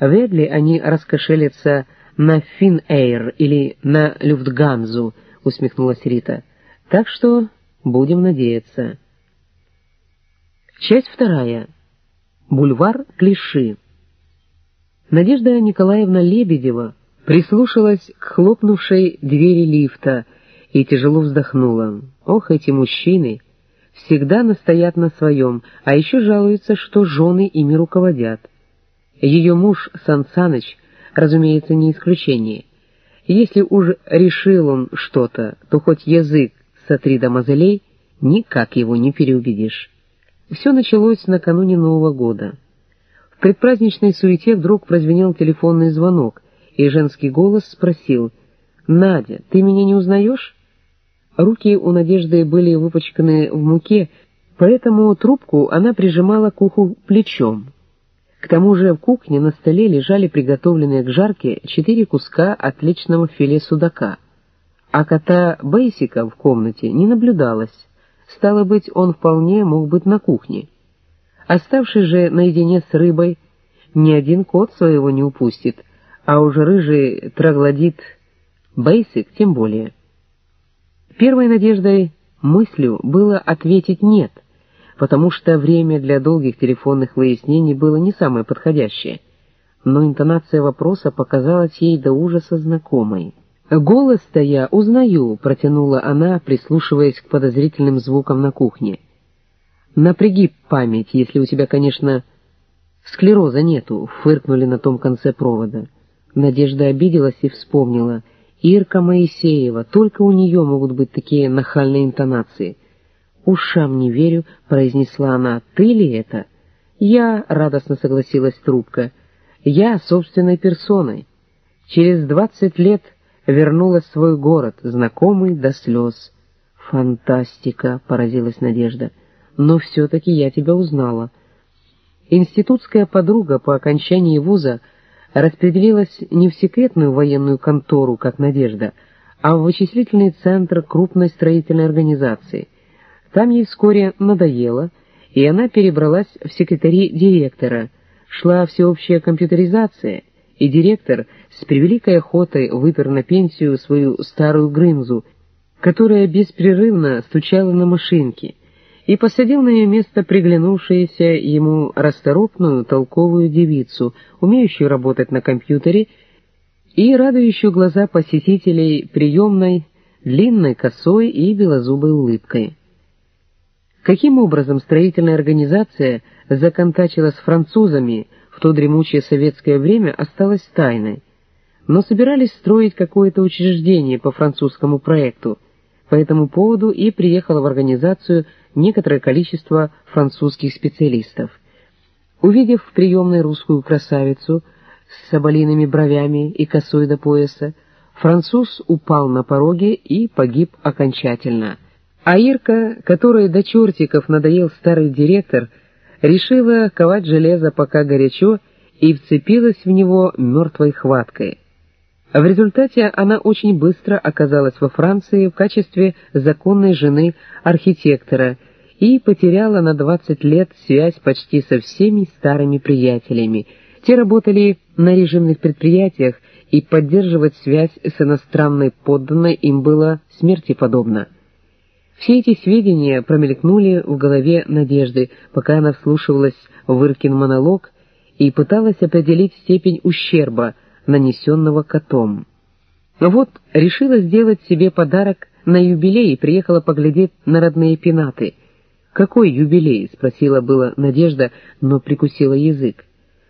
Вряд ли они раскошелятся на Финэйр или на Люфтганзу, усмехнулась Рита. Так что будем надеяться. Часть вторая. Бульвар Клиши. Надежда Николаевна Лебедева прислушалась к хлопнувшей двери лифта и тяжело вздохнула. Ох, эти мужчины! Всегда настоят на своем, а еще жалуются, что жены ими руководят. Ее муж Сан Саныч, разумеется, не исключение. Если уж решил он что-то, то хоть язык сотри до мозолей, никак его не переубедишь. Все началось накануне Нового года. В предпраздничной суете вдруг прозвенел телефонный звонок, и женский голос спросил, «Надя, ты меня не узнаешь?» Руки у Надежды были выпачканы в муке, поэтому трубку она прижимала к уху плечом. К тому же в кухне на столе лежали приготовленные к жарке четыре куска отличного филе судака, а кота Бейсика в комнате не наблюдалось. Стало быть, он вполне мог быть на кухне. Оставшись же наедине с рыбой, ни один кот своего не упустит, а уже рыжий троглодит Бейсик тем более. Первой надеждой, мыслью было ответить «нет», потому что время для долгих телефонных выяснений было не самое подходящее, но интонация вопроса показалась ей до ужаса знакомой. «Голос-то я узнаю», — протянула она, прислушиваясь к подозрительным звукам на кухне. «Напряги память, если у тебя, конечно, склероза нету», — фыркнули на том конце провода. Надежда обиделась и вспомнила. «Ирка Моисеева, только у нее могут быть такие нахальные интонации». «Ушам не верю», — произнесла она. «Ты ли это?» «Я», — радостно согласилась трубка. «Я собственной персоной. Через двадцать лет...» вернулась в свой город, знакомый до слез. «Фантастика!» — поразилась Надежда. «Но все-таки я тебя узнала». Институтская подруга по окончании вуза распределилась не в секретную военную контору, как Надежда, а в вычислительный центр крупной строительной организации. Там ей вскоре надоело, и она перебралась в секретари директора. Шла всеобщая компьютеризация — и директор с превеликой охотой выпер на пенсию свою старую Грымзу, которая беспрерывно стучала на машинке, и посадил на ее место приглянувшуюся ему расторопную толковую девицу, умеющую работать на компьютере и радующую глаза посетителей приемной, длинной косой и белозубой улыбкой. Каким образом строительная организация законтачила с французами, в то дремучее советское время осталась тайной, но собирались строить какое-то учреждение по французскому проекту. По этому поводу и приехало в организацию некоторое количество французских специалистов. Увидев в приемной русскую красавицу с соболиными бровями и косой до пояса, француз упал на пороге и погиб окончательно. А Ирка, которой до чертиков надоел старый директор, решила ковать железо пока горячо и вцепилась в него мертвой хваткой. В результате она очень быстро оказалась во Франции в качестве законной жены архитектора и потеряла на 20 лет связь почти со всеми старыми приятелями. Те работали на режимных предприятиях, и поддерживать связь с иностранной подданной им было смерти подобно. Все эти сведения промелькнули в голове Надежды, пока она вслушивалась в Иркин монолог и пыталась определить степень ущерба, нанесенного котом. Вот решила сделать себе подарок на юбилей и приехала поглядеть на родные пенаты. «Какой юбилей?» — спросила была Надежда, но прикусила язык.